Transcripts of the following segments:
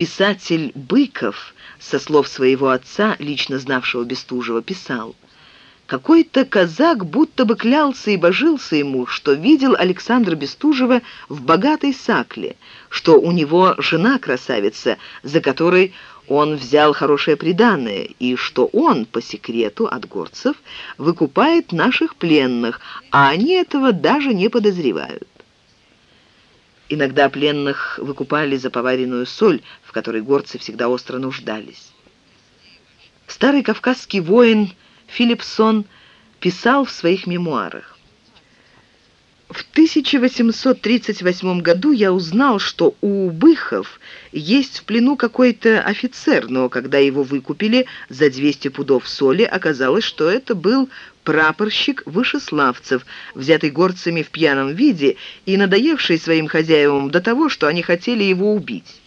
Писатель Быков, со слов своего отца, лично знавшего Бестужева, писал «Какой-то казак будто бы клялся и божился ему, что видел Александра Бестужева в богатой сакле, что у него жена красавица, за которой он взял хорошее приданое, и что он, по секрету от горцев, выкупает наших пленных, а они этого даже не подозревают. Иногда пленных выкупали за поваренную соль, в которой горцы всегда остро нуждались. Старый кавказский воин Филипсон писал в своих мемуарах. В 1838 году я узнал, что у Быхов есть в плену какой-то офицер, но когда его выкупили за 200 пудов соли, оказалось, что это был прапорщик Вышеславцев, взятый горцами в пьяном виде и надоевший своим хозяевам до того, что они хотели его убить.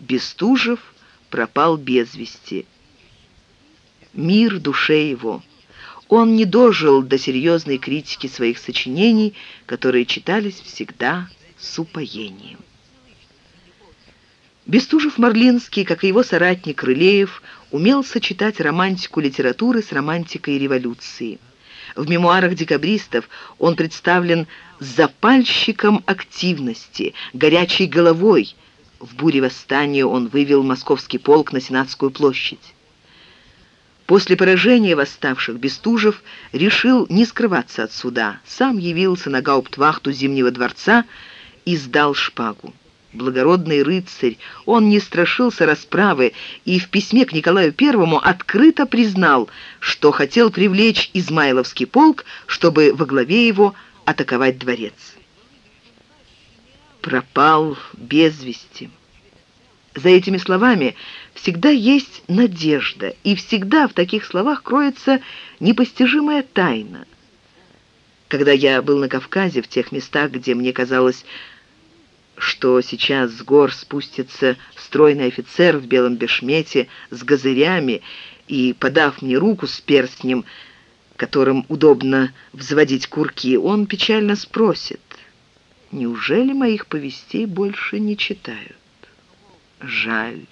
Бестужев пропал без вести. Мир душе его он не дожил до серьезной критики своих сочинений, которые читались всегда с упоением. Бестужев-Марлинский, как и его соратник Рылеев, умел сочетать романтику литературы с романтикой революции. В мемуарах декабристов он представлен запальщиком активности, горячей головой. В буре восстания он вывел московский полк на Сенатскую площадь. После поражения восставших Бестужев решил не скрываться от суда. Сам явился на гауптвахту Зимнего дворца и сдал шпагу. Благородный рыцарь, он не страшился расправы и в письме к Николаю Первому открыто признал, что хотел привлечь Измайловский полк, чтобы во главе его атаковать дворец. Пропал без вести. За этими словами всегда есть надежда, и всегда в таких словах кроется непостижимая тайна. Когда я был на Кавказе, в тех местах, где мне казалось, что сейчас с гор спустится стройный офицер в белом бешмете с газырями и, подав мне руку с перстнем, которым удобно взводить курки, он печально спросит, «Неужели моих повестей больше не читают?» жаль.